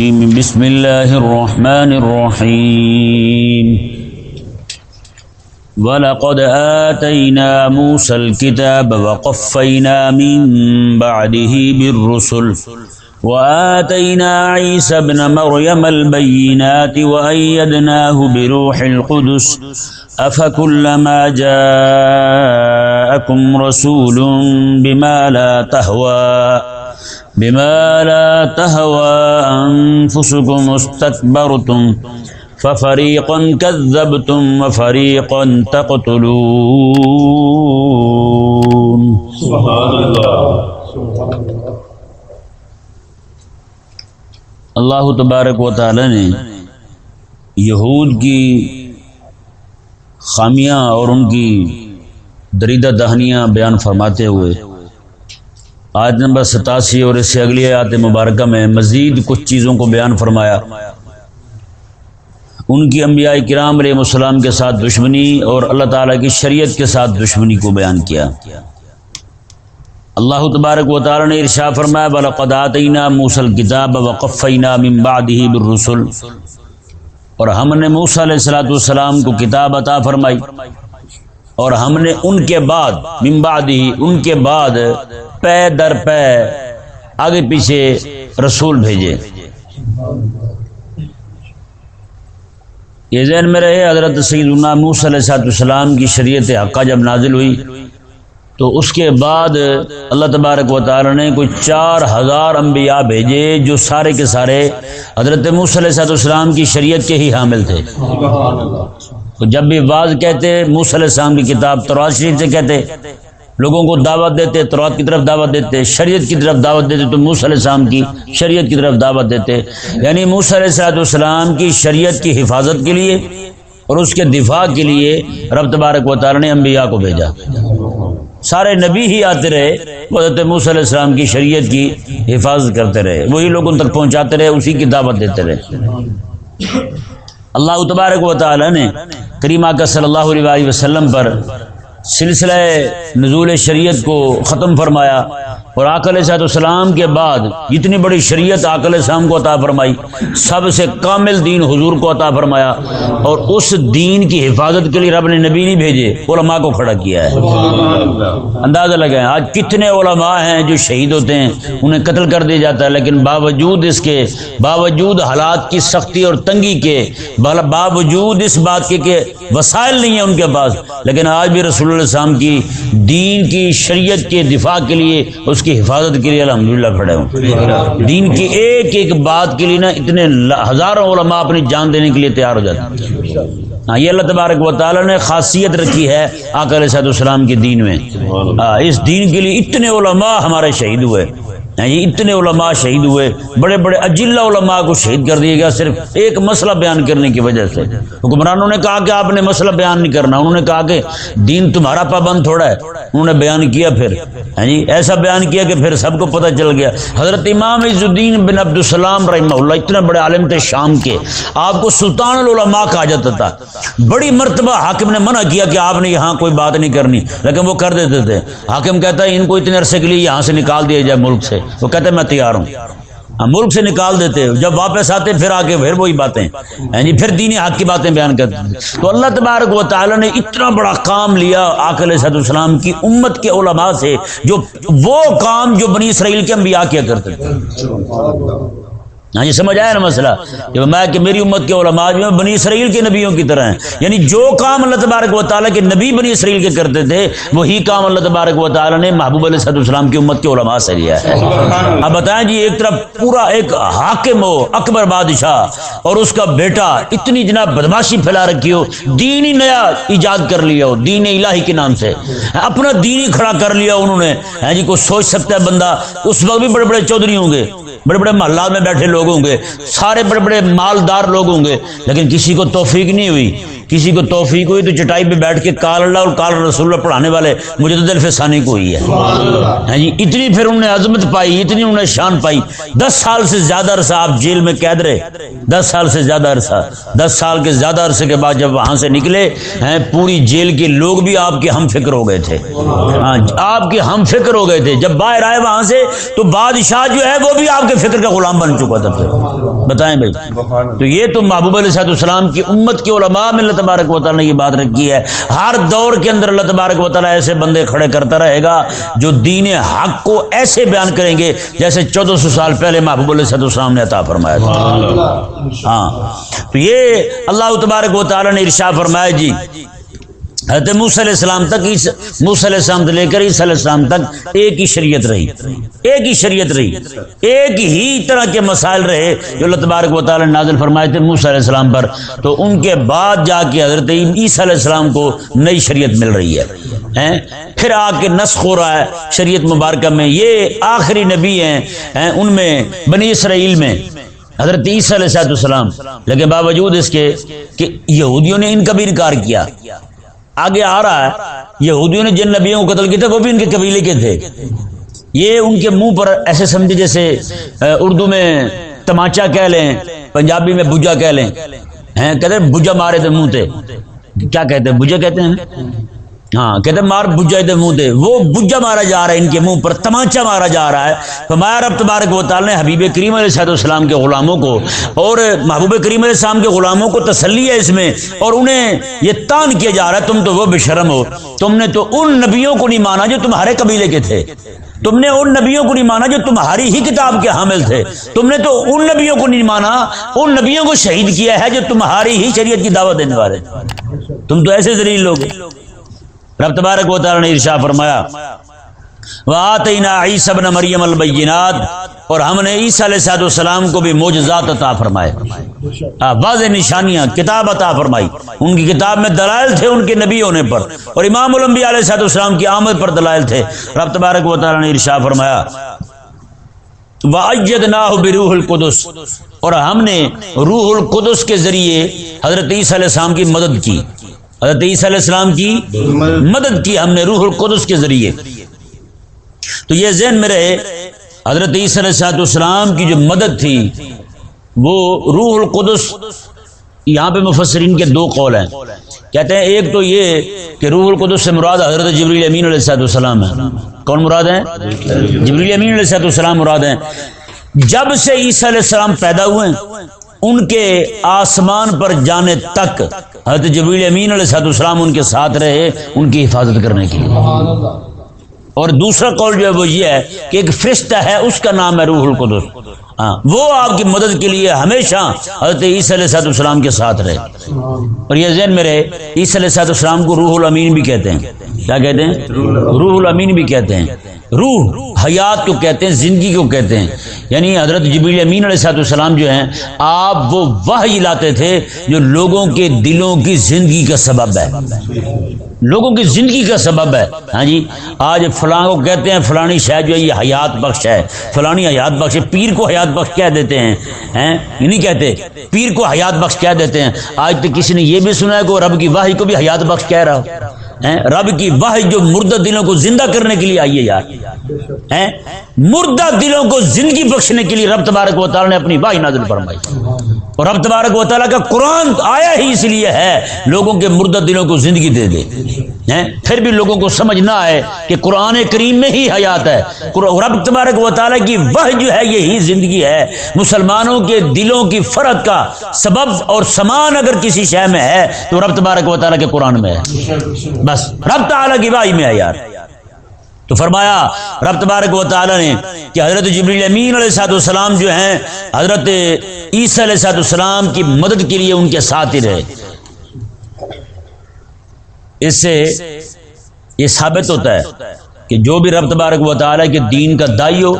بسم الله الرحمن الرحيم. ولقد آتينا موسى الكتاب وقفينا من بعده بالرسل. وآتينا عيسى ابن مريم البينات وأيدناه بروح القدس. أفكلما جاءكم رسول بما لا تهوى. بما لا تهوى أنفسكم استكبرتم ففريقا كذبتم وفريقا تقتلون. اللہ تبارک و تعالی نے یہود کی خامیاں اور ان کی دریدہ دہنیاں بیان فرماتے ہوئے آج نمبر ستاسی اور اس سے اگلی آیات مبارکہ میں مزید کچھ چیزوں کو بیان فرمایا۔ ان کی انبیاء کرام علیہ السلام کے ساتھ دشمنی اور اللہ تعالیٰ کی شریعت کے ساتھ دشمنی کو بیان کیا۔ اللہ تبارک و تعالیٰ نے ارشا فرمایا بلقداتینہ موسل کتاب وقفینہ من بعدہ بالرسل اور ہم نے موسیٰ علیہ السلاۃ والسلام کو کتاب عطا فرمائی۔ اور ہم نے ان کے بعد، من ان کے بعد پے در پے آگے پیچھے رسول بھیجے۔ یہ ذہن میں رہے، حضرت سید موس علیہ السلام کی شریعت حقہ جب نازل ہوئی، تو اس کے بعد اللہ تبارک و تعالی نے کوئی چار ہزار انبیاء بھیجے جو سارے کے سارے حضرت موس علیہ السلام کی شریعت کے ہی حامل تھے۔ تو جب بھی بعض کہتے موس علیہ السلام کی کتاب تراز شریف سے کہتے لوگوں کو دعوت دیتے ترات کی طرف دعوت دیتے، شریعت کی طرف دعوت دیتے، تو موس علیہ السلام کی شریعت کی طرف دعوت دیتے۔ یعنی موس علیہ السلاۃ والسلام کی شریعت کی حفاظت کے لیے اور اس کے دفاع کے لیے رب تبارک و تعالی نے انبیاء کو بھیجا۔ سارے نبی ہی آتے رہے، حضرت موس علیہ السلام کی شریعت کی حفاظت کرتے رہے، وہی لوگوں تک پہنچاتے رہے، اسی کی دعوت دیتے رہے۔ اللہ تبارک و تعالی نے کریمہ کا صلی اللہ علیہ وسلم پر سلسلہ نزول شریعت کو ختم فرمایا اور آکل صاحب السلام کے بعد اتنی بڑی شریعت آکل السلام کو عطا فرمائی، سب سے کامل دین حضور کو عطا فرمایا اور اس دین کی حفاظت کے لیے رب نے نبی نہیں بھیجے، علماء کو کھڑا کیا ہے۔ اندازہ لگائیں، آج کتنے علماء ہیں جو شہید ہوتے ہیں، انہیں قتل کر دیا جاتا ہے، لیکن باوجود اس کے، باوجود حالات کی سختی اور تنگی کے باوجود اس بات کے کہ وسائل نہیں ہیں ان کے پاس، لیکن آج بھی رسول اللہ السلام کی دین کی شریعت کے دفاع کے لیے اس کی حفاظت کے لیے الحمد للہ کھڑے ہوں۔ دین کی ایک ایک بات کے لیے نا اتنے ہزاروں علماء اپنی جان دینے کے لیے تیار ہو جاتے ہیں۔ ہاں یہ اللہ تبارک و تعالیٰ نے خاصیت رکھی ہے آکر صحت السلام کے دین میں۔ ہاں، اس دین کے لیے اتنے علماء ہمارے شہید ہوئے۔ یہ اتنے علماء شہید ہوئے، بڑے بڑے اجلا علماء کو شہید کر دیا گیا صرف ایک مسئلہ بیان کرنے کی وجہ سے۔ حکمرانوں نے کہا کہ آپ نے مسئلہ بیان نہیں کرنا، انہوں نے کہا کہ دین تمہارا پابند تھوڑا ہے۔ انہوں نے بیان کیا پھر۔ ہاں جی ایسا بیان کیا کہ پھر سب کو پتہ چل گیا۔ حضرت امام عز الدین بن عبد السلام رحمہ اللہ، اتنے بڑے عالم تھے شام کے۔ آپ کو سلطان العلماء کہا جاتا تھا۔ بڑی مرتبہ حاکم نے منع کیا کہ آپ نے یہاں کوئی بات نہیں کرنی، لیکن وہ کر دیتے تھے۔ حاکم کہتا ہے، ان کو اتنے عرصے کے لیے یہاں سے نکال دیا جائے ملک سے۔ وہ کہتے میں تیار ہوں. ہم ملک سے نکال دیتے جب واپس آتے پھر آ کے پھر وہی باتیں۔ یعنی جی، پھر دینی حق کی باتیں بیان کرتے تو اللہ تبارک و تعالیٰ نے اتنا بڑا کام لیا آکل صد السلام کی، امت کے علماء سے، جو وہ کام جو بنی اسرائیل کے انبیاء کیا کرتے تھے۔ ہاں یہ سمجھ آیا نا مسئلہ؟ کہ میں کہ میری امت کے علماء جو بنی اسرائیل کے نبیوں کی طرح ہیں۔ یعنی جو کام اللہ تبارک و تعالیٰ کے نبی بنی اسرائیل کے کرتے تھے، وہی کام اللہ تبارک و تعالیٰ نے محبوب علیہ صد السلام کی امت کے علماء سے لیا ہے۔ اب بتائیں جی ایک طرف پورا ایک حاکم ہو، اکبر بادشاہ، اور اس کا بیٹا اتنی جناب بدماشی پھیلا رکھی ہو، دین ہی نیا ایجاد کر لیا ہو، دین الہی کے نام سے۔ اپنا دین ہی کھڑا کر لیا انہوں نے۔ ہاں جی کوئی سوچ سکتا ہے بندہ؟ اس وقت بھی بڑے بڑے چودھری ہوں گے۔ بڑے بڑے محلات میں بیٹھے لوگ ہوں گے، سارے بڑے بڑے مالدار لوگ ہوں گے، لیکن کسی کو توفیق نہیں ہوئی۔ کسی کو توفیق ہوئی تو چٹائی پہ بیٹھ کے کال اللہ اور کال رسول اللہ پڑھانے والے مجھے تو دل فسانی کو ہوئی ہے۔ ہاں جی اتنی پھر انہوں نے عظمت پائی اتنی انہوں نے شان پائی۔ دس سال سے زیادہ عرصہ آپ جیل میں قید رہے۔ دس سال سے زیادہ عرصہ۔ دس سال کے زیادہ عرصے کے بعد جب وہاں سے نکلے ہیں پوری جیل کے لوگ بھی آپ کے ہم فکر ہو گئے تھے۔ ہاں آپ کے ہم فکر ہو گئے تھے۔ جب باہر آئے وہاں سے تو بادشاہ جو ہے وہ بھی آپ کے فکر کا غلام بن چکا تھا پھر۔ بتائیں بھائی۔ تو یہ تو محبوب علیہ صاحب السلام کی امت کی علماء میں اللہ تبارک و تعالیٰ نے یہ بات رکھی ہے۔ ہر دور کے اندر اللہ تبارک و تعالیٰ ایسے بندے کھڑے کرتا رہے گا جو دین حق کو ایسے بیان کریں گے جیسے چودہ سو سال پہلے محبوب علیہ صاحب السلام نے عطا فرمایا تھا۔ ہاں۔ تو یہ اللہ تبارک و تعالیٰ نے ارشا فرمایا جی۔ حضرت موس علیہ السلام تک موس علیہ السلام سے لے کر عیسی علیہ السلام تک ایک ہی شریعت رہی۔ ایک ہی شریعت رہی۔ ایک ہی طرح کے مسائل رہے جو اللہ تبارک و تعالی نازل فرمائے تھے موس علیہ السلام پر۔ تو ان کے بعد جا کے حضرت عیسی علیہ السلام کو نئی شریعت مل رہی ہے۔ پھر آ کے نسخ ہو رہا ہے شریعت مبارکہ میں۔ یہ آخری نبی ہیں ان میں، بنی اسرائیل میں۔ حضرت عیسی علیہ السلام لیکن باوجود اس کے کہ یہودیوں نے ان کا بھی انکار کیا۔ آگے آ رہا ہے، یہودیوں نے جن نبیوں کو قتل کیا تھا، وہ بھی ان کے قبیلے کے تھے۔ یہ ان کے منہ پر ایسے سمجھے جیسے اردو میں تماچا کہہ لیں، پنجابی میں بجا کہہ لیں۔ کہتے بجا مارے تھے منہ تھے کیا کہتے ہیں؟ بجا کہتے ہیں۔ ہاں کہتے مار بجا منہ دے وہ بجا مارا جا رہا ہے، ان کے منہ پر تماچا مارا جا رہا ہے۔ تو رب تبارک و تعالی نے حبیب کریم علیہ صحت السلام کے غلاموں کو اور محبوب کریم علیہ السلام کے غلاموں کو تسلی ہے اس میں اور انہیں یہ تان کیا جا رہا ہے، تم تو وہ بے شرم ہو۔ تم نے تو ان نبیوں کو نہیں مانا جو تمہارے قبیلے کے تھے۔ تم نے ان نبیوں کو نہیں مانا جو تمہاری ہی کتاب کے حامل تھے۔ تم نے تو ان نبیوں کو نہیں مانا، ان نبیوں کو شہید کیا ہے جو تمہاری ہی شریعت کی دعوت دینے والے تم تو ایسے ذریعے لوگ رب تبارک و تعالی نے ارشا فرمایا عیسی ابن مریم البینات، اور ہم نے عیسی علیہ صاحب السلام کو بھی معجزات عطا فرمائے۔ واضح نشانیاں، کتاب عطا فرمائی۔ ان کی کتاب میں دلائل تھے ان کے نبی ہونے پر، اور امام الانبیاء علیہ صاحب السلام کی آمد پر دلائل تھے۔ رب تبارک و تعالی نے ارشا فرمایا بروح القدس، اور ہم نے روح القدس کے ذریعے حضرت عیسی علیہ السلام کی مدد کی۔ حضرت عیسی علیہ السلام کی مدد کی ہم نے روح القدس کے ذریعے۔ تو یہ ذہن میں رہے، حضرت عیسی علیہ السلام کی جو مدد تھی، وہ روح القدس، یہاں پہ مفسرین کے دو قول ہیں۔ کہتے ہیں، ایک تو یہ کہ روح القدس سے مراد حضرت جبریل امین علیہ السلاۃ السلام ہے کون مراد ہے جبریل امین علیہ السلاۃ السلام مراد ہیں۔ جب سے عیسیٰ علیہ السلام پیدا ہوئے، ان کے آسمان پر جانے تک حضرت جبریل امین علیہ صاحب السلام ان کے ساتھ رہے ان کی حفاظت کرنے کے لیے۔ اور دوسرا قول جو ہے وہ یہ ہے کہ ایک فرشتہ ہے، اس کا نام ہے روح القدس۔ ہاں وہ آپ کی مدد کے لیے ہمیشہ حضرت عیسی علیہ صاحب السلام کے ساتھ رہے۔ اور یہ ذہن میں رہے، عیسی علیہ صاحب السلام کو روح الامین بھی کہتے ہیں۔ کیا کہتے ہیں؟ روح الامین بھی کہتے ہیں۔ روح حیات کو کہتے ہیں، زندگی کو کہتے ہیں۔ یعنی حضرت جبیل امین علیہ صاحب السلام جو ہیں، آپ وہ وحی لاتے تھے جو لوگوں کے دلوں کی زندگی کا سبب ہے۔ لوگوں کی زندگی کا سبب ہے۔ ہاں جی آج فلاں کو کہتے ہیں، فلانی شاید جو ہے، یہ حیات بخش ہے۔ فلانی حیات بخش ہے، پیر کو حیات بخش کہہ دیتے ہیں۔ نہیں کہتے، پیر کو حیات بخش کہہ دیتے ہیں۔ آج تک کسی نے یہ بھی سنا ہے کہ رب کی واہی کو بھی حیات بخش کہہ رہا ہو۔ رب کی واہ جو مردہ دلوں کو زندہ کرنے کے لیے آئیے یار۔ مردہ دلوں کو زندگی بخشنے کے لیے رب تبارک و تعالیٰ نے اپنی واہ نازل فرمائی۔ اور رب تبارک و تعالیٰ کا قرآن آیا ہی اس لیے ہے، لوگوں کے مردہ دلوں کو زندگی دے دے۔ پھر بھی لوگوں کو سمجھ نہ آئے کہ قرآن کریم میں ہی حیات ہے۔ رب تبارک و تعالیٰ کی وہ جو ہے، یہی زندگی ہے۔ مسلمانوں کے دلوں کی فرق کا سبب اور سمان اگر کسی شہ میں ہے، تو رب تبارک و تعالیٰ کے قرآن میں ہے۔ بس، رب تعالیٰ کی واہی میں ہے یار۔ تو فرمایا، رب تبارک و تعالی نے کہ حضرت جبریل امین علیہ صاحب السلام جو ہیں، حضرت عیسی علیہ صاحب السلام کی مدد کے لیے ان کے ساتھ ہی رہے۔ اس سے یہ ثابت ہوتا ہے کہ جو بھی رب تبارک و تعالی کے دین کا دائی ہو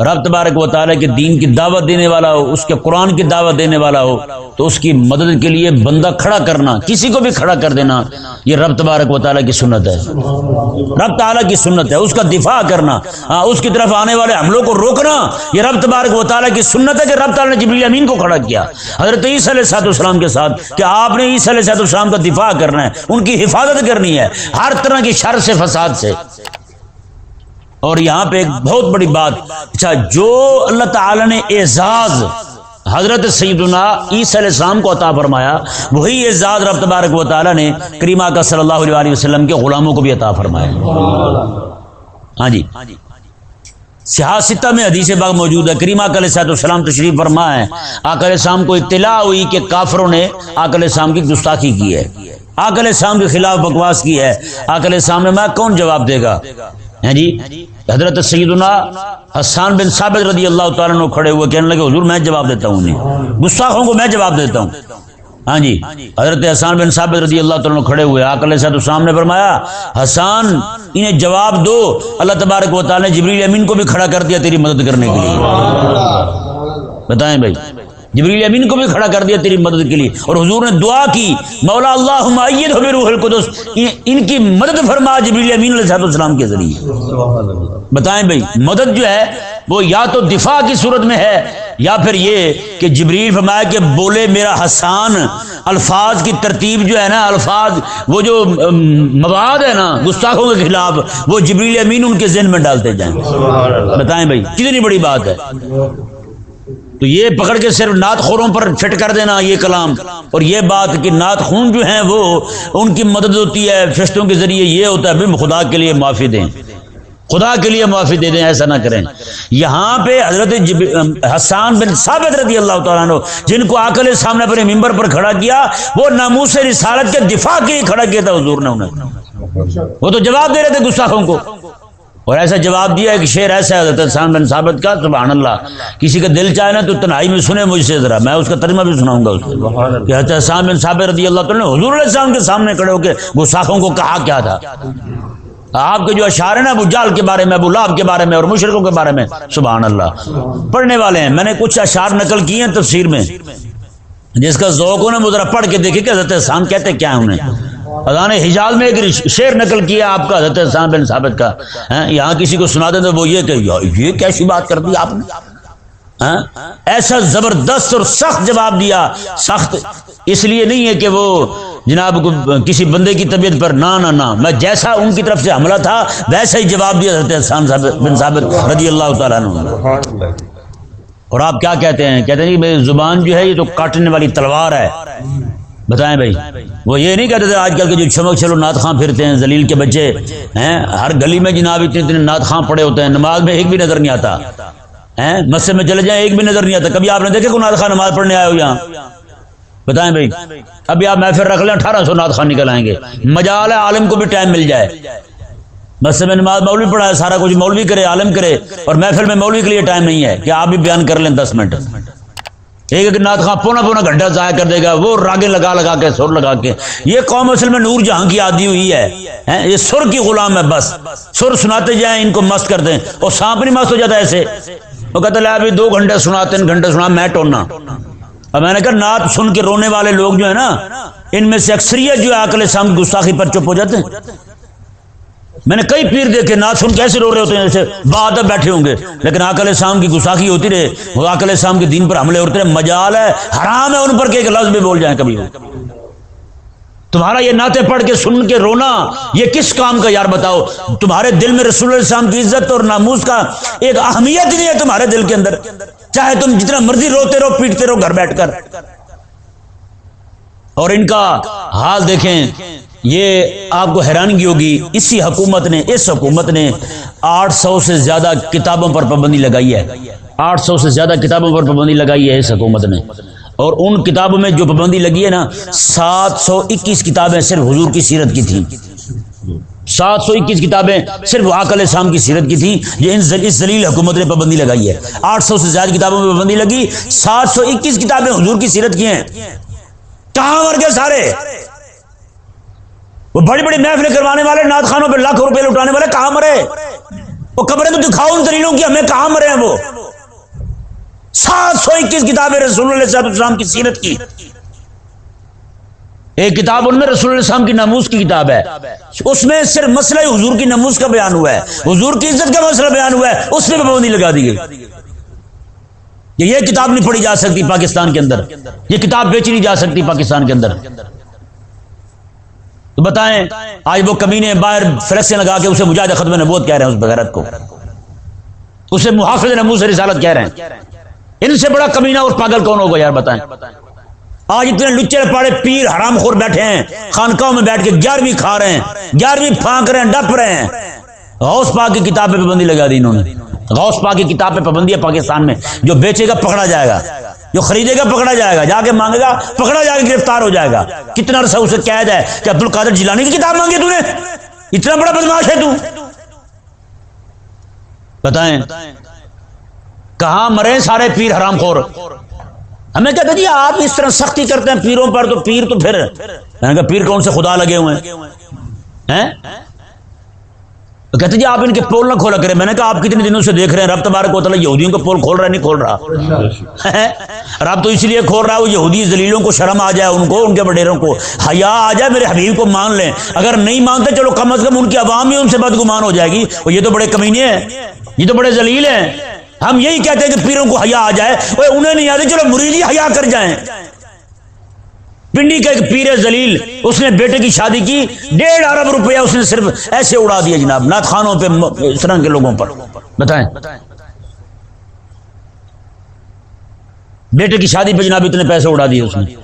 رب تبارک و تعالیٰ کے دین کی دعوت دینے والا ہو، اس کے قرآن کی دعوت دینے والا ہو، تو اس کی مدد کے لیے بندہ کھڑا کرنا، کسی کو بھی کھڑا کر دینا، یہ رب تبارک و تعالیٰ کی سنت ہے۔ رب تعالیٰ کی سنت ہے، اس کا دفاع کرنا۔ ہاں اس کی طرف آنے والے حملوں کو روکنا، یہ رب تبارک و تعالیٰ کی سنت ہے کہ رب تعالیٰ نے جبریل امین کو کھڑا کیا۔ حضرت عیسی علیہ صاحب السلام کے ساتھ کہ آپ نے عیسی علیہ صاحب السلام کا دفاع کرنا ہے، ان کی حفاظت کرنی ہے، ہر طرح کی شر سے، فساد سے۔ اور یہاں پہ ایک بہت بڑی بات اچھا جو اللہ تعالی نے اعزاز حضرت سیدنا عیسی علیہ السلام کو عطا فرمایا، وہی اعزاز رب تبارک و تعالی نے کریمہ کا صلی اللہ علیہ وسلم کے غلاموں کو بھی عطا فرمایا۔ ہاں جی۔ سیاستہ میں حدیث باغ موجود ہے کریمہ کل صاحب السلام تشریف فرما ہے آکل السلام کو اطلاع ہوئی کہ کافروں نے آکل السلام کی گستاخی کی ہے۔ آکل السلام کے خلاف بکواس کی ہے۔ آکل السلام نے میں کون جواب دے گا؟ جی؟ حضرت سیدنا حسان بن ثابت رضی اللہ تعالیٰ نے کھڑے ہوئے کہنے لگے حضور میں جواب دیتا ہوں انہیں گستاخوں کو میں جواب دیتا ہوں۔ ہاں جی۔ حضرت حسان بن ثابت رضی اللہ تعالیٰ کھڑے ہوئے آکل صاحب السلام نے فرمایا حسان انہیں جواب دو۔ اللہ تبارک و تعالیٰ نے جبریل امین کو بھی کھڑا کر دیا تیری مدد کرنے کے لیے۔ بتائیں بھائی۔ جبریل امین کو بھی کھڑا کر دیا تیری مدد کے لیے اور حضور نے دعا کی، مولا اللہ روح القدس۔ ان کی مدد فرما جبریل امین علیہ السلام کے ذریعے۔ بتائیں بھائی، مدد جو ہے وہ یا تو دفاع کی صورت میں ہے یا پھر یہ کہ جبریل فرمایا کہ بولے میرا حسان، الفاظ کی ترتیب جو ہے نا، الفاظ، وہ جو مواد ہے نا، گستاخوں کے خلاف، وہ جبریل امین ان کے ذہن میں ڈالتے جائیں۔ بتائیں بھائی، کتنی بڑی بات ہے۔ تو یہ پکڑ کے صرف نعت خوروں پر فٹ کر دینا یہ کلام۔ اور یہ بات کہ نعت خون جو ہیں وہ ان کی مدد ہوتی ہے فرشتوں کے ذریعے، یہ ہوتا ہے خدا کے لیے معافی دیں۔ خدا کے لیے معافی دے دیں، ایسا نہ کریں۔ یہاں پہ حضرت حسان بن ثابت رضی اللہ تعالیٰ عنہ، جن کو آکل سامنے پر ممبر پر کھڑا کیا، وہ ناموس رسالت کے دفاع کے لیے کھڑا کیا تھا، حضور نے انہیں وہ تو جواب دے رہے تھے گستاخوں کو۔ اور ایسا جواب دیا کہ شعر ایسا ہے حضرت حسان بن ثابت کا سبحان اللہ کسی کا دل چاہے نا تو تنہائی میں سنے مجھ سے ذرا میں اس کا ترجمہ بھی سناؤں گا اس کو کہ حضرت حسان بن ثابت رضی اللہ تعالیٰ نے حضور علیہ السلام کے سامنے کھڑے ہو کے گساخوں کو کہا کیا تھا۔ آپ کے جو اشعار ہیں نا ابو جال کے بارے میں ابو لاب کے بارے میں اور مشرقوں کے بارے میں سبحان اللہ۔ پڑھنے والے ہیں۔ میں نے کچھ اشعار نقل کیے ہیں تفسیر میں۔ جس کا ذوق ہو نا وہ ذرا پڑھ کے دیکھے کہ حضرت حسان کہتے کیا انہیں۔ ادان حجاز میں ایک شعر نقل کیا آپ کا، حضرت حسان بن ثابت کا۔ ہاں، یہاں کسی کو سنا دیں تو وہ یہ کہ یہ کیسی بات کر دی آپ نے؟ ہاں، ایسا زبردست اور سخت جواب دیا۔ سخت اس لیے نہیں ہے کہ وہ جناب کسی بندے کی طبیعت پر نہ نہ نہ، میں جیسا ان کی طرف سے حملہ تھا، ویسا ہی جواب دیا حضرت حسان بن ثابت رضی اللہ تعالیٰ عنہ۔ اور آپ کیا کہتے ہیں؟ کہتے ہیں کہ میری زبان جو ہے یہ تو کاٹنے والی تلوار ہے۔ بتائیں بھائی؟ وہ یہ نہیں کہتے تھے آج کل کے جو چمک چلو نات خاں پھرتے ہیں زلیل کے بچے، ہیں؟ ہر گلی میں جناب اتنے اتنے نات خاں پڑے ہوتے ہیں، نماز میں ایک بھی نظر نہیں آتا۔ مسجد میں چلے جائیں ایک بھی نظر نہیں آتا۔ کبھی آپ نے دیکھے کو خاں نماز پڑھنے آئے ہو یہاں؟ بتائیں بھائی، ابھی آپ محفل رکھ لیں، اٹھارہ سو نات خان نکل آئیں گے۔ مجال ہے عالم کو بھی ٹائم مل جائے۔ مسجد میں نماز مولوی پڑھا ہے، سارا کچھ مولوی کرے، عالم کرے، اور محفل میں مولوی کے لیے ٹائم نہیں ہے۔ کہ آپ بھی بیان کر لیں دس منٹ؟ ایک ایک نات خواہ پونا پونا گھنٹہ ضائع کر دے گا، وہ راگے لگا لگا کے، سر لگا کے۔ یہ قوم اصل میں نور جہاں کی آدھی ہوئی ہے یہ سر کی غلام ہے بس۔ سر سناتے جائیں، ان کو مست کر دیں۔ اور سانپ نہیں مست ہو جاتا ایسے۔ وہ کہتا ہے ابھی دو گھنٹے سنا، تین گھنٹے سنا، میں ٹونا۔ اور میں نے کہا، نعت سن کے رونے والے لوگ جو ہے نا، ان میں سے اکثریت جو ہے اکلے سام گستاخی پر چپ ہو جاتے ہیں۔ میں نے کئی پیر دیکھے نہ سن کیسے رو رہے ہوتے ہیں جیسے بہادر بیٹھے ہوں گے۔ لیکن آکل شام کی گساخی ہوتی رہے، وہ آکل شام کے دین پر حملے ہوتے رہے، مجال ہے، حرام ہے، ان پر کہ ایک لفظ بھی بول جائیں کبھی۔ تمہارا یہ ناطے پڑھ کے، سن کے رونا، یہ کس کام کا یار بتاؤ؟ تمہارے دل میں رسول اللہ السلام کی عزت اور ناموز کا ایک اہمیت نہیں ہے تمہارے دل کے اندر۔ چاہے تم جتنا مرضی روتے رہو، پیٹتے رہو، گھر بیٹھ کر۔ اور ان کا حال دیکھیں یہ آپ کو حیرانگی ہوگی، اسی حکومت نے، اس حکومت نے آٹھ سو سے زیادہ کتابوں پر پابندی لگائی ہے۔ آٹھ سو سے زیادہ کتابوں پر پابندی لگائی ہے اس حکومت نے۔ اور ان کتابوں میں جو پابندی لگی ہے نا، سات سو اکیس کتابیں صرف حضور کی سیرت کی تھیں۔ سات سو اکیس کتابیں صرف آکل شام کی سیرت کی تھیں۔ جو ان اس زلیل حکومت نے پابندی لگائی ہے۔ آٹھ سو سے زیادہ کتابوں میں پابندی لگی، سات سو اکیس کتابیں حضور کی سیرت کی ہیں۔ کہاں مر گئے سارے؟ وہ بڑی بڑی محفلیں کروانے والے ناد خانوں پہ لاکھ روپے لٹانے والے، کہاں مرے؟ وہ قبریں تو دکھاؤ ان دلیلوں کی، ہمیں کہاں مرے ہیں وہ؟ سات سو اکیس کتابیں رسول اللہ صاحب السلام کی سیرت کی۔ ایک کتاب ان میں رسول اللہ السلام کی ناموز کی کتاب ہے۔ اس میں صرف مسئلہ حضور کی ناموز کا بیان ہوا ہے۔ حضور کی عزت کا مسئلہ بیان ہوا ہے۔ اس میں پابندی لگا دی گئی۔ یہ کتاب نہیں پڑھی جا سکتی پاکستان کے اندر۔ یہ کتاب بیچی نہیں جا سکتی پاکستان کے اندر۔ تو بتائیں، آج وہ کمینے باہر فلسطین لگا کے اسے مجاہد ختم نبوت کہہ رہے ہیں اس بغیرت کو۔ اسے محافظ نمو سے رسالت کہہ رہے ہیں۔ ان سے بڑا کمینہ اور پاگل کون ہوگا یار بتائیں۔ آج اتنے لچے پاڑے پیر حرام خور بیٹھے ہیں، خانقاہوں میں بیٹھ کے گیارہویں کھا رہے ہیں، گیارہویں پھانک رہے ہیں، ڈپ رہے ہیں۔ غوث پاک کی کتاب پہ پابندی لگا دی انہوں نے۔ غوث پاک کی کتاب پہ پابندی ہے پاکستان میں، جو بیچے گا پکڑا جائے گا۔ جو خریدے گا پکڑا جائے گا، جا کے مانگے گا، پکڑا جائے گا، گرفتار ہو جائے گا۔ کتنا عرصہ اسے قید ہے کہ عبد القادر جیلانی کی کتاب مانگی تو نے؟ اتنا بڑا بدماش ہے تو۔ بتائیں، کہاں مرے سارے پیر حرام خور؟ ہمیں کہتے جی آپ اس طرح سختی کرتے ہیں پیروں پر تو پیر تو پھر۔ میں نے کہا، پیر کون سے خدا لگے ہوئے ہیں؟ کہتے جی آپ ان کے پول نہ کھولا کریں۔ میں نے کہا آپ کتنے دنوں سے دیکھ رہے ہیں۔ رب تبارک کو تعالیٰ یہودیوں کا پول کھول رہا ہے، نہیں کھول رہا۔ رب تو اس لیے کھول رہا ہے، وہ یہودی زلیلوں کو شرم آ جائے، ان کو، ان کے وڈیروں کو۔ حیا آ جائے، میرے حبیب کو مان لیں۔ اگر نہیں مانتے، چلو کم از کم ان کی عوام بھی ان سے بدگمان ہو جائے گی۔ اور یہ تو بڑے کمینے ہیں، یہ تو بڑے ذلیل ہیں۔ ہم یہی کہتے ہیں کہ پیروں کو حیا آ جائے۔ انہیں نہیں آتے چلو مریضی حیا کر جائیں۔ پنڈی کا ایک پیر زلیل اس نے بیٹے کی شادی کی، ڈیڑھ ارب روپیہ اس نے صرف ایسے اڑا دیا جناب نات خانوں پہ اس طرح کے لوگوں پر۔ بتائیں۔ بیٹے کی شادی پہ جناب اتنے پیسے اڑا دیے اس نے۔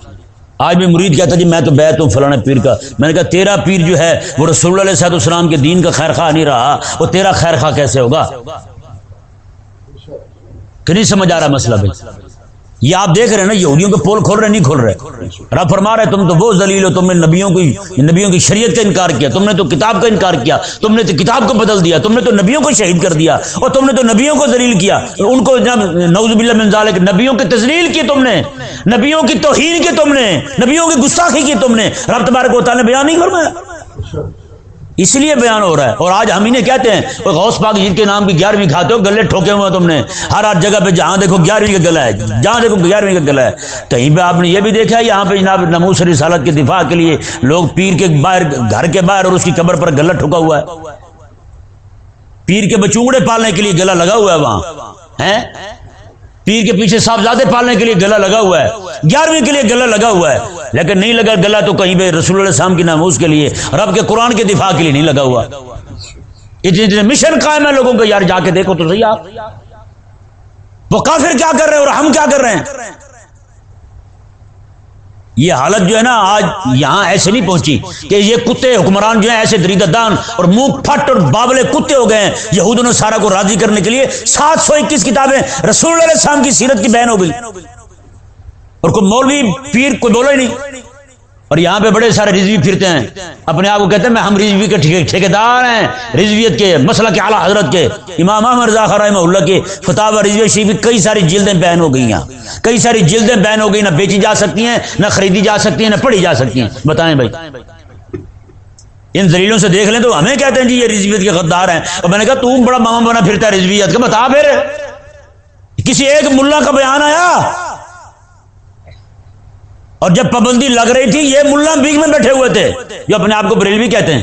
آج بھی مرید کہتا جی میں تو بیت ہوں فلاں پیر کا۔ میں نے کہا، تیرا پیر جو ہے، وہ رسول اللہ علیہ السلام کے دین کا خیر خواہ نہیں رہا، وہ تیرا خیر خواہ کیسے ہوگا؟ کہ نہیں سمجھ آ رہا مسئلہ بھائی؟ یہ آپ دیکھ رہے ہیں نا، یہودیوں کے پول کھول رہے نہیں کھول رہے۔ رب فرما رہے تم تو وہ ذلیل ہو، تم نے نبیوں کی نبیوں کی شریعت کا انکار کیا، تم نے تو کتاب کا انکار کیا، تم نے تو کتاب کو بدل دیا، تم نے تو نبیوں کو شہید کر دیا اور تم نے تو نبیوں کو ذلیل کیا۔ ان کو نوز باللہ من ذالک، نبیوں کی تزلیل کی تم نے، نبیوں کی توہین کی تم نے، نبیوں کی گستاخی کی تم نے۔ رب تبارک و تعالی نے بیان نہیں فرمایا۔ اس لیے بیان ہو رہا ہے۔ اور آج ہم انہیں کہتے ہیں، وہ غوث پاک جن کے نام کی گیارہویں کھاتے ہو، گلے ٹھوکے ہوئے تم نے۔ ہر ہر جگہ پہ جہاں دیکھو گیارہویں کا گلا ہے، جہاں دیکھو گیارہویں کا گلا ہے۔ کہیں پہ آپ نے یہ بھی دیکھا ہے، یہاں پہ جناب نموس رسالت کے دفاع کے لیے لوگ پیر کے باہر، گھر کے باہر اور اس کی قبر پر گلا ٹھکا ہوا ہے۔ پیر کے بچونگڑے پالنے کے لیے گلا لگا ہوا ہے وہاں۔ پیر کے پیچھے صاحبزادے پالنے کے لیے گلا لگا ہوا ہے، گیارہویں کے لیے گلا لگا ہوا ہے، لیکن نہیں لگا گلا تو کہیں پہ رسول اللہ السلام کی ناموز کے لیے، رب کے قرآن کے دفاع کے لیے نہیں لگا ہوا۔ اتنے اتنے مشن قائم ہے لوگوں کو یار جا کے دیکھو تو صحیح آپ۔ وہ کافر کیا کر رہے ہیں اور ہم کیا کر رہے ہیں؟ یہ حالت جو ہے نا آج یہاں ایسے نہیں پہنچی کہ یہ کتے حکمران جو ہیں ایسے دریدان دان اور منہ پھٹ اور بابلے کتے ہو گئے ہیں۔ یہود نے سارا کو راضی کرنے کے لیے سات سو اکیس کتابیں رسول اللہ علیہ السلام کی سیرت کی بہن ہو گئی۔ اور کوئی مولوی پیر کوئی بولو ہی نہیں۔ اور یہاں پہ بڑے سارے رضوی پھرتے ہیں۔ اپنے آپ کو کہتے ہیں ہم رضوی کے ٹھیکیدار ہیں۔ رضویت کے مسئلہ کے اعلیٰ حضرت کے، امام احمد رضا رحمہ اللہ کے فتح رضوی شریف کئی ساری جلدیں بین ہو گئی ہیں۔ کئی ساری جلدیں بین ہو گئی، نہ بیچی جا سکتی ہیں، نہ خریدی جا سکتی ہیں، نہ پڑھی جا سکتی ہیں۔ بتائیں بھائی۔ ان دلیلوں سے دیکھ لیں تو ہمیں کہتے ہیں جی یہ رضویت کے غدار ہیں۔ اور میں نے کہا، تو بڑا ماما بنا پھرتا ہے رضویت کا، بتا پھر۔ کسی ایک ملا کا بیان آیا۔ اور جب پابندی لگ رہی تھی، یہ ملا بیچ میں بیٹھے ہوئے تھے، جو اپنے آپ کو بریلوی کہتے ہیں۔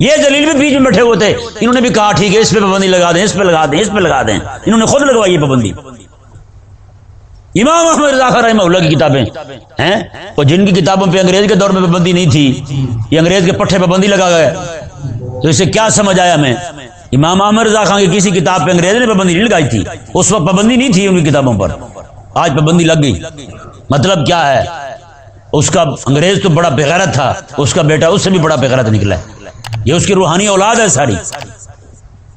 یہ دلیل بھی بیچ میں بیٹھے ہوئے تھے۔ انہوں نے بھی کہا، ٹھیک ہے، اس پہ پابندی لگا دیں، اس پہ لگا دیں، اس پہ لگا دیں۔ انہوں نے خود لگوائی یہ پابندی۔ امام احمد رضا رحمہ اللہ کی کتابیں ہیں۔ اور جن کی کتابوں پہ انگریز کے دور میں پابندی نہیں تھی، یہ انگریز کے پٹھے پابندی لگا گئے۔ تو اسے کیا سمجھ آیا میں؟ امام احمد رضا خان کی کسی کتاب پہ انگریز نے پابندی نہیں لگائی تھی۔ اس وقت پابندی نہیں تھی ان کی کتابوں پر۔ آج پابندی لگ گئی۔ مطلب کیا ہے؟ اس کا انگریز تو بڑا بغیرت تھا، اس کا بیٹا اس سے بھی بڑا بغیرت نکلا ہے۔ یہ اس کی روحانی اولاد ہے ساری۔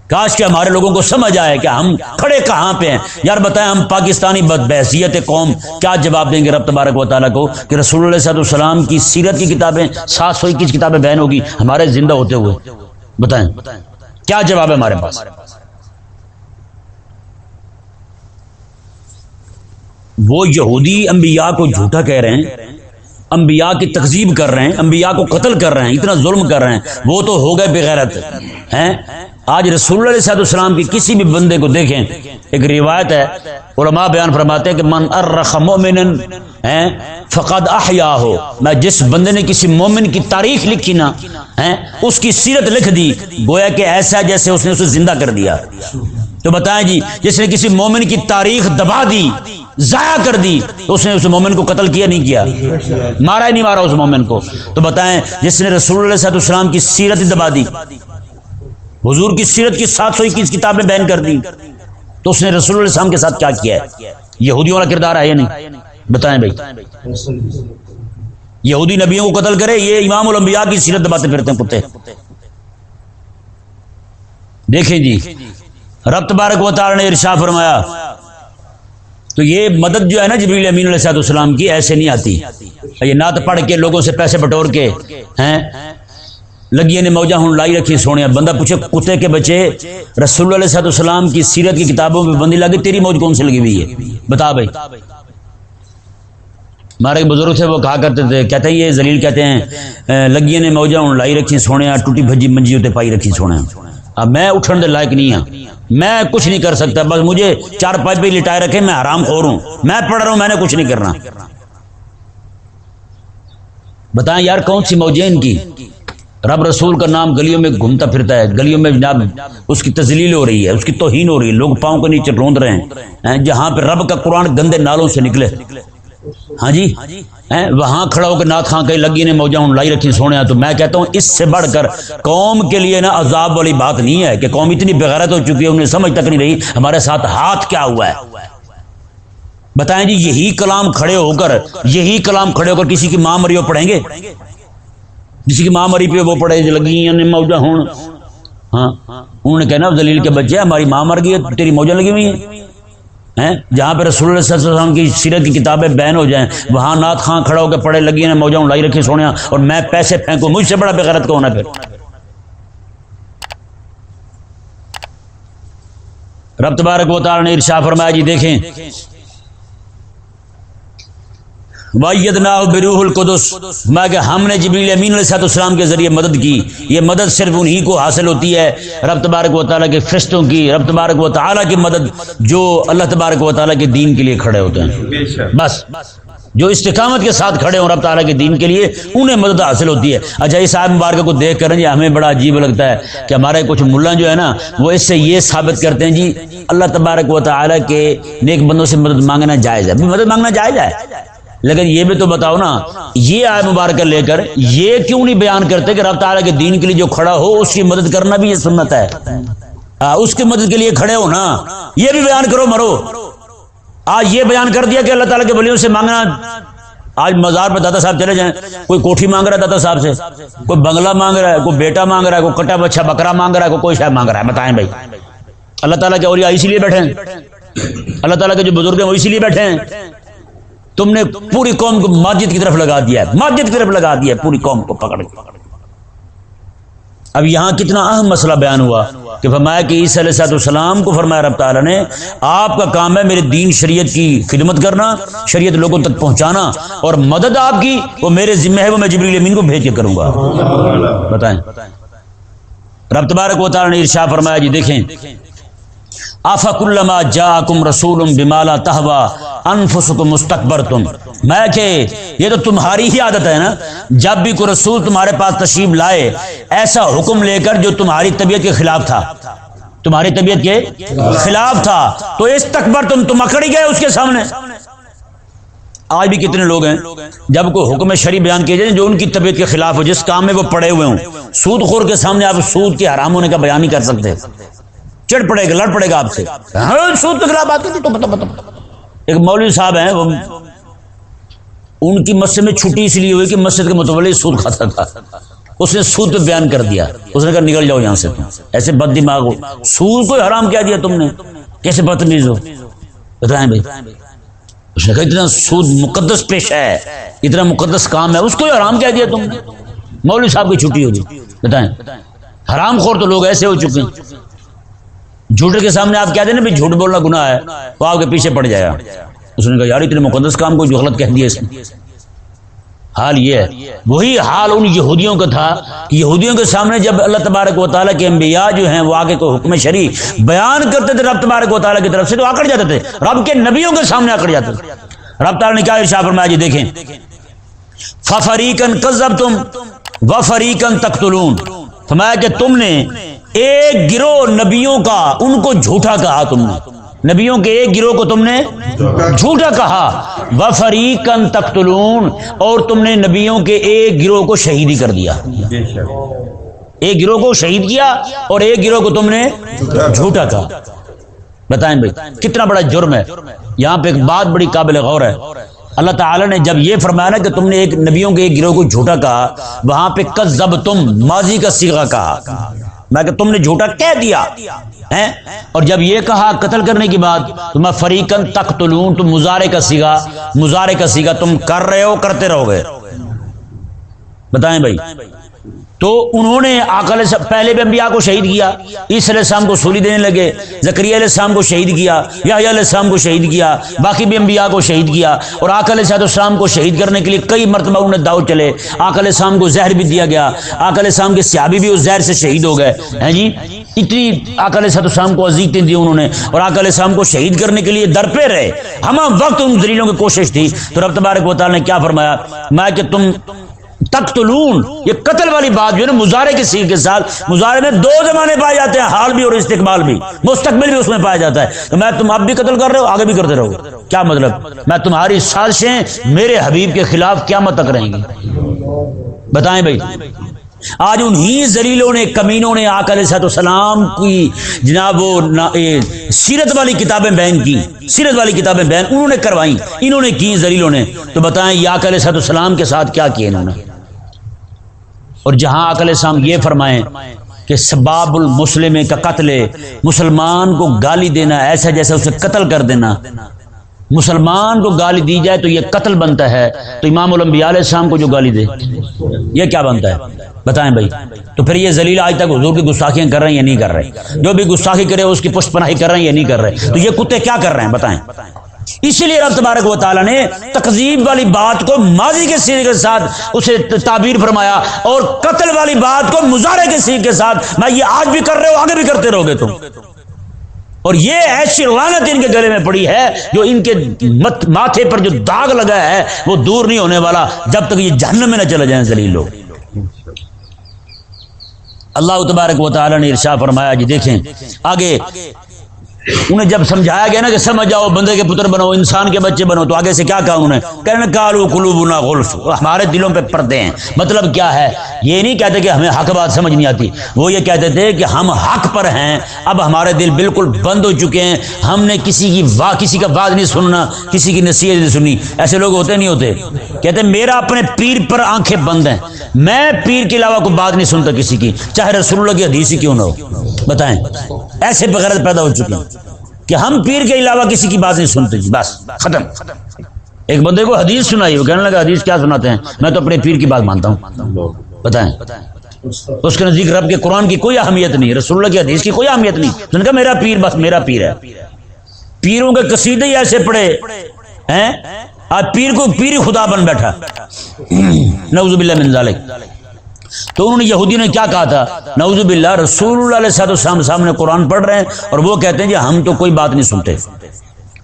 کاش کے ہمارے لوگوں کو سمجھ آئے کہ ہم کھڑے کہاں پہ ہیں۔ یار بتائیں ہم پاکستانی بد بحثیت قوم کیا جواب دیں گے رب تبارک و تعالیٰ کو کہ رسول اللہ صاحب السلام کی سیرت کی کتابیں، سات سو اکیس کتابیں بہن ہوگی، ہمارے زندہ ہوتے ہوئے۔ بتائیں، کیا جواب ہے ہمارے پاس؟ وہ یہودی انبیاء کو جھوٹا کہہ رہے ہیں انبیاء کی تقزیب کر رہے ہیں، انبیاء کو قتل کر رہے ہیں، اتنا ظلم کر رہے ہیں۔ وہ تو ہو گئے بغیرت، ہیں؟ آج رسول اللہ علیہ السلام کی کسی بھی بندے کو دیکھیں، ایک روایت ہے، علماء بیان فرماتے ہیں کہ من ارخ مومن فقد احیا ہو میں جس بندے نے کسی مومن کی تاریخ لکھی نا اس کی سیرت لکھ دی، گویا کہ ایسا جیسے اس نے اسے زندہ کر دیا۔ تو بتائیں جی جس نے کسی مومن کی تاریخ دبا دی، ضائع کر دی، تو اس نے اس مومن کو قتل کیا، نہیں کیا؟ مارا ہی نہیں مارا اس مومن کو۔ تو بتائیں، جس نے رسول اللہ صاحب السلام کی سیرت دبا دی، حضور کی سیرت کی سات سو اکیس کتابیں بین کر دی، تو اس نے رسول اللہ السلام کے ساتھ کیا کیا؟ ہے یہودیوں والا کردار ہے یا نہیں؟ بتائیں بھائی۔ یہودی نبیوں کو قتل کرے، یہ امام الانبیاء کی سیرت دباتے پھرتے ہیں کتے۔ دیکھیں جی رب تبارک و تعالی نے ارشا فرمایا، تو یہ مدد جو ہے نا جبریل امین علیہ صاحب السلام کی ایسے نہیں آتی۔ یہ نعت پڑھ کے لوگوں سے پیسے بٹور کے، ہیں؟ لگی نے موجہ ہوں، لائی رکھی سونے۔ بندہ پوچھے، کتے کے بچے، رسول اللہ صاحب السلام کی سیرت کی کتابوں میں بندی لگی، تیری موج کون سے لگی ہوئی ہے؟ بتا بھائی۔ ہمارے بزرگ تھے، وہ کہا کرتے تھے، کہتے ہیں یہ زلیل کہتے ہیں لگی نے موجہ ہوں، لائی رکھی سونے، ٹوٹی بھجی منجی ہوتے پائی رکھی سونے۔ اب میں اٹھن دے لائق نہیں ہوں میں کچھ نہیں کر سکتا، بس مجھے چار پائی پہ لٹائے رکھے، میں حرام خور ہوں۔ میں پڑھ رہا ہوں، میں نے کچھ نہیں کرنا۔ بتائیں یار، کون سی موجیں ان کی؟ رب رسول کا نام گلیوں میں گھومتا پھرتا ہے، گلیوں میں جناب اس کی تزلیل ہو رہی ہے، اس کی توہین ہو رہی ہے۔ لوگ پاؤں کے نیچے روند رہے ہیں، جہاں پہ رب کا قرآن گندے نالوں سے نکلے۔ ہاں جی؟ وہاں کھڑا ہو کے نات خاں کہیں لگی نے موجہ لائی رکھی، سونے تو میں کہتا ہوں، اس سے بڑھ کر قوم کے لیے نا عذاب والی بات نہیں ہے کہ قوم اتنی بغیرت ہو چکی ہے، انہیں سمجھ تک نہیں رہی، ہمارے ساتھ ہاتھ کیا ہوا ہے؟ بتائیں جی یہی کلام کھڑے ہو کر، یہی کلام کھڑے ہو کر کسی کی ماں مریو پڑھیں گے؟ کسی کی ماں مری پہ وہ پڑھے جی، لگی موجہ ہوں۔ ہاں انہوں نے کہنا دلیل کے بچے، ہماری ماں مر گئی ہے، تیری موجہ لگی ہوئی ہیں۔ جہاں پہ رسول اللہ صلی اللہ علیہ وسلم کی سیرت کی کتابیں بین ہو جائیں، وہاں نات خان کھڑا ہو کے پڑھے لگی نے موجہ لائی رکھی سونے اور میں پیسے پھینکوں، مجھ سے بڑا بغیرت کو ہونا پھر؟ رب تبارک و تعالی نے ارشا فرمایا جی دیکھیں بروح القدس۔ میں کہ ہم نے جبریل امین علیہ السلام کے ذریعے مدد کی۔ یہ مدد صرف انہی کو حاصل ہوتی ہے، رب تبارک و تعالیٰ کے فرشتوں کی، رب تبارک و تعالیٰ کی مدد جو اللہ تبارک و تعالیٰ کے دین کے لیے کھڑے ہوتے ہیں۔ بس۔ جو استقامت کے ساتھ کھڑے ہوں رب تعالیٰ کے دین کے لیے، انہیں مدد حاصل ہوتی ہے۔ اچھا اس صاحب مبارک کو دیکھ کر جی ہمیں بڑا عجیب لگتا ہے کہ ہمارے کچھ ملا جو ہے نا، وہ اس سے یہ ثابت کرتے ہیں جی اللہ تبارک و تعالیٰ کے نیک بندوں سے مدد مانگنا جائز ہے۔ مدد مانگنا جائز ہے۔ لیکن یہ بھی تو بتاؤ نا، یہ آئے مبارکہ لے کر یہ کیوں نہیں بیان کرتے کہ رب تعالیٰ کے دین کے لیے جو کھڑا ہو، اس کی مدد کرنا بھی یہ سنت ہے۔ ہاں، اس کی مدد کے لیے کھڑے ہو نا، یہ بھی بیان کرو مرو۔ آج یہ بیان کر دیا کہ اللہ تعالیٰ کے بلیوں سے مانگنا۔ آج مزار پہ دادا صاحب چلے جائیں، کوئی کوٹھی مانگ رہا ہے دادا صاحب سے؟ کوئی بنگلہ مانگ رہا ہے، کوئی بیٹا مانگ رہا ہے، کوئی کٹا بچہ بکرا مانگ رہا ہے کوئی شاید مانگ رہا ہے، بتائیں بھائی۔ اللہ تعالیٰ کے اولیاء اسی لیے بیٹھے ہیں۔ اللہ تعالیٰ کے جو بزرگ ہیں وہ اسی لیے بیٹھے ہیں۔ تم نے پوری قوم کو مسجد کی طرف لگا دیا ہے، مسجد کی طرف لگا دیا ہے، پوری قوم کو پکڑ اب یہاں کتنا اہم مسئلہ بیان ہوا کہ فرمایا کہ عیسی علیہ السلام کو فرمایا رب تعالیٰ نے، آپ کا کام ہے میرے دین شریعت کی خدمت کرنا، شریعت لوگوں تک پہنچانا، اور مدد آپ کی، وہ میرے ذمہ ہے، وہ میں جبریل امین کو بھیج کے کروں گا۔ بتائیں۔ رب تبارک و تعالیٰ نے ارشا فرمایا جی دیکھیں۔ آفق الما جا کم رسول بمالا تہوا انفس کو مستقبر تم میں کہ یہ تو تمہاری ہی عادت ہے نا۔ جب بھی کوئی رسول تمہارے پاس تشریف لائے، ایسا حکم لے کر جو تمہاری طبیعت کے خلاف تھا۔ تمہاری طبیعت کے خلاف تھا۔ تو اس تکبر تم تم اکڑی گئے اس کے سامنے۔ آج بھی کتنے لوگ ہیں، جب کوئی حکم شریع بیان کیے جائیں جو ان کی طبیعت کے خلاف ہو، جس کام میں وہ پڑے ہوئے ہوں۔ سود خور کے سامنے آپ سود کے حرام ہونے کا بیان نہیں کر سکتے۔ چڑ پڑے گا، لڑ پڑے گا آپ سے۔ ہاں، سود کے خلاف بات تو ایک مولوی صاحب ہیں، وہ ان کی مسجد میں چھٹی اس لیے ہوئی کہ مسجد کے متولی سود کھاتا تھا۔ اس نے سود پہ بیان کر دیا۔ اس نے کہا، نکل جاؤ یہاں سے ایسے بد دماغ ہو۔ سود کو حرام کیا دیا تم نے۔ کیسے بدتمیز ہو؟ بتائیں بھائی۔ اس نے کہا، اتنا سود مقدس پیش ہے۔ اتنا مقدس کام ہے۔ اس کو حرام کیا دیا تم نے۔ مولوی صاحب کی چھٹی ہوگی جی۔ بتائیں۔ حرام خور تو لوگ ایسے ہو چکے ہیں۔ جھوٹ کے سامنے آپ کہتے ہیں نا جھوٹ بولنا گناہ ہے وہ آپ کے پیچھے پڑ جائے اس نے کہا یار اتنے مقدس کام کو جو غلط کہہ دیا اس نے۔ حال یہ ہے، وہی حال ان یہودیوں کا تھا کہ یہودیوں کے سامنے جب اللہ تبارک و تعالیٰ کے انبیاء جو ہیں وہ آگے کو حکم شریع بیان کرتے تھے، رب تبارک و تعالیٰ کی طرف سے تو آکڑ جاتے تھے۔ رب کے نبیوں کے سامنے آکڑ جاتے تھے۔ رب تعالیٰ نے کیا ارشا فرمایا؟ جی دیکھیں۔ ففریقن کذب تم و فریقن تختلون فرمایا کہ تم نے ایک گروہ نبیوں کا، ان کو جھوٹا کہا تم نے۔ نبیوں کے ایک گروہ کو تم نے جھوٹا کہا۔ وفریقن تختلون اور تم نے نبیوں کے ایک گروہ کو شہیدی کر دیا۔ ایک گروہ کو شہید کیا، اور ایک گروہ کو تم نے جھوٹا کہا۔ بتائیں بھائی، کتنا بڑا جرم ہے۔ یہاں پہ ایک بات بڑی قابل غور ہے۔ اللہ تعالیٰ نے جب یہ فرمایا نا کہ تم نے ایک نبیوں کے ایک گروہ کو جھوٹا کہا، وہاں پہ کذب تم ماضی کا سیگا کہا۔ کہ تم نے جھوٹا کہہ دیا اور جب یہ کہا قتل کرنے کی بات، تو میں فریقن تک تلون تم مزارے کا سیگا، مزارے کا سیگا تم کر رہے ہو، کرتے رہو گے۔ بتائیں بھائی تو انہوں نے آکل پہلے بھی انبیاء کو شہید کیا اس علیہ السلام کو سولی دینے لگے زکری علیہ السلام کو شہید کیا یا علیہ السلام کو شہید کیا، باقی بھی انبیاء کو شہید کیا۔ اور آکل صاحب السلام کو شہید کرنے کے لیے کئی مرتبہ انہوں نے داؤ چلے۔ آکل السلام کو زہر بھی دیا گیا۔ آکل السلام کے سیابی بھی اس زہر سے شہید ہو گئے۔ ہیں جی؟ اتنی آکل صاحب السلام کو عزیتیں دی انہوں نے۔ اور آکل السلام کو شہید کرنے کے لیے در پہ رہے۔ ہم وقت ان دلیلوں کی کوشش تھی۔ تو رب تبارک و تعالیٰ نے کیا فرمایا؟ میں کہ تم تختلون یہ قتل والی بات جو ہے نا، مظاہرے کے سیکھ کے ساتھ، مظاہرے میں دو زمانے پائے جاتے ہیں، حال بھی اور استقبال بھی، مستقبل بھی اس میں پایا جاتا ہے۔ تو میں تم اب بھی قتل کر رہے ہو، آگے بھی کرتے رہو۔ کیا مطلب؟ میں تمہاری سازشیں میرے حبیب کے خلاف کیا مت تک رہیں گی۔ بتائیں بھائی۔ آج انہی زلیلوں نے، کمینوں نے آکل صحت السلام کی جناب وہ سیرت والی کتابیں بین کی، سیرت والی کتابیں بین، انہوں نے کروائیں، انہوں نے کی زلیلوں نے۔ تو بتائیں یہ آکل صحت السلام کے ساتھ کیا کیے انہوں نے؟ اور جہاں عقل شام یہ فرمائیں کہ سباب المسلم کا قتل مسلمان کو گالی دینا ایسا جیسا اسے قتل کر دینا۔ مسلمان کو گالی دی جائے تو یہ قتل بنتا ہے۔ تو امام الانبیاء علیہ السلام کو جو گالی دے، یہ کیا بنتا ہے؟ بتائیں بھائی۔ تو پھر یہ ذلیل آج تک حضور کی گستاخیاں کر رہے ہیں یا نہیں کر رہے؟ جو بھی گستاخی کرے، اس کی پشت پناہی کر رہے ہیں یا نہیں کر رہے؟ تو یہ کتے کیا کر رہے ہیں؟ بتائیں۔ اسی لیے رب تبارک و تعالیٰ نے تقزیب والی بات کو ماضی کے سینے کے ساتھ اسے تعبیر فرمایا اور قتل والی بات کو مظاہرے کے سینے کے ساتھ میں یہ آج بھی کر رہے ہو، آگے بھی کرتے رہو گے تم۔ اور یہ ایسی لانت ان کے گلے میں پڑی ہے جو ان کے ماتھے پر جو داغ لگا ہے، وہ دور نہیں ہونے والا جب تک یہ جہنم میں نہ چلے جائیں زلیل لوگ۔ اللہ تبارک و تعالی نے ارشا فرمایا جی دیکھیں، آگے انہیں جب سمجھایا گیا نا کہ سمجھ جاؤ بندے کے پتر بنو، انسان کے بچے بنو، تو آگے سے کیا کہا انہوں نے؟ کہنے کالو قلوبنا غلف۔ ہمارے دلوں پہ پردے ہیں۔ مطلب کیا ہے؟ یہ نہیں کہتے کہ ہمیں حق بات سمجھ نہیں آتی۔ وہ یہ کہتے تھے کہ ہم حق پر ہیں۔ اب ہمارے دل بالکل بند ہو چکے ہیں۔ ہم نے کسی کی وا، کسی کا بات نہیں سننا، کسی کی نصیحت نہیں سننی۔ ایسے لوگ ہوتے نہیں ہوتے۔ کہتے میرا اپنے پیر پر آنکھیں بند ہیں۔ میں پیر کے علاوہ کوئی بات نہیں سنتا کسی کی۔ چاہے رسول اللہ کی حدیث کیوں نہ ہو۔ بتائیں۔ ایسے بغیر پیدا ہو چکے ہیں۔ کہ ہم پیر کے علاوہ کسی کی بات نہیں سنتے جی بس، ختم۔ ایک بندے کو حدیث سنائی، وہ کہنے لگا، حدیث کیا سناتے ہیں؟ میں تو اپنے پیر کی بات مانتا ہوں۔ بتائیں۔ اس کے نزدیک رب کے قرآن کی کوئی اہمیت نہیں، رسول اللہ کی حدیث کی کوئی اہمیت نہیں۔ تو نے کہا، میرا پیر بس، میرا پیر ہے۔ پیروں کے قصیدے ہی ایسے پڑے، ہیں؟ آج پیر کو پیر خدا بن بیٹھا۔ نعوذ باللہ من ذالک۔ تو انہوں نے یہودی نے کیا کہا تھا؟ نعوذ باللہ، رسول اللہ علیہ السلام سامنے قرآن پڑھ رہے ہیں اور وہ کہتے ہیں کہ ہم تو کوئی بات نہیں سنتے۔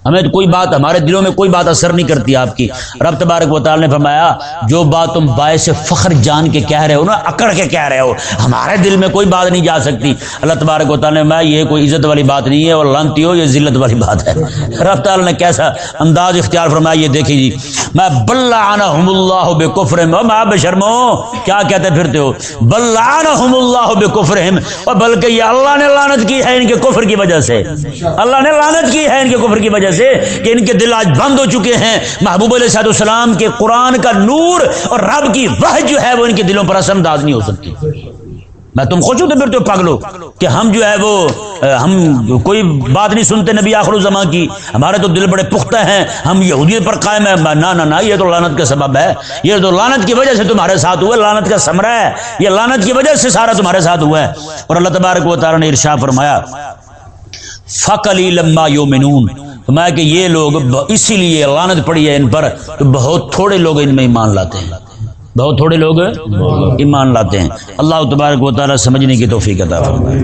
ہمیں کوئی بات، ہمارے دلوں میں کوئی بات اثر نہیں کرتی آپ کی۔ رب تبارک و تعالی نے فرمایا، جو بات تم باعث فخر جان کے کہہ رہے ہو نا، اکڑ کے کہہ رہے ہو، ہمارے دل میں کوئی بات نہیں جا سکتی۔ اللہ تبارک و تعالی نے یہ کوئی عزت والی بات نہیں ہے اور لانتی ہو، یہ ذلت والی بات ہے۔ رب تعالی نے کیسا انداز اختیار فرمایا، یہ دیکھیں جی۔ میں بلعنہم اللہ بکفرہم و ما بشرمو کیا کہتے پھرتے ہو؟ بلعنہم اللہ بکفرہم۔ اور بلکہ یہ اللہ نے لعنت کی ہے ان کے کفر کی وجہ سے۔ اللہ نے لعنت کی ہے ان کے کفر کی وجہ سے۔ سے کہ ان کے دل آج بند ہو چکے ہیں۔ محبوب علیہ صاحب السلام کے قرآن کا نور اور رب کی وہ جو ہے وہ ان کے دلوں پر اثر انداز نہیں ہو سکتی۔ میں تم خوش ہوتے پھر تو پاگلو کہ ہم جو ہے وہ ہم کوئی بات نہیں سنتے نبی آخر الزمان کی۔ ہمارے تو دل بڑے پختہ ہیں۔ ہم یہودیت پر قائم ہے نہ نہ نہ یہ تو لانت کا سبب ہے۔ یہ تو لانت کی وجہ سے تمہارے ساتھ ہوا۔ لانت کا سمرہ ہے۔ یہ لانت کی وجہ سے سارا تمہارے ساتھ ہوا ہے۔ اور اللہ تبارک و تعالی نے ارشاد فرمایا فقلی لما یومنون فرمایا کہ یہ لوگ اسی لیے لانت پڑی ہے ان پر تو بہت تھوڑے لوگ ان میں ایمان لاتے ہیں۔ بہت تھوڑے لوگ ایمان لاتے ہیں۔ اللہ تبارک و تعالیٰ سمجھنے کی توفیق عطا فرمائے۔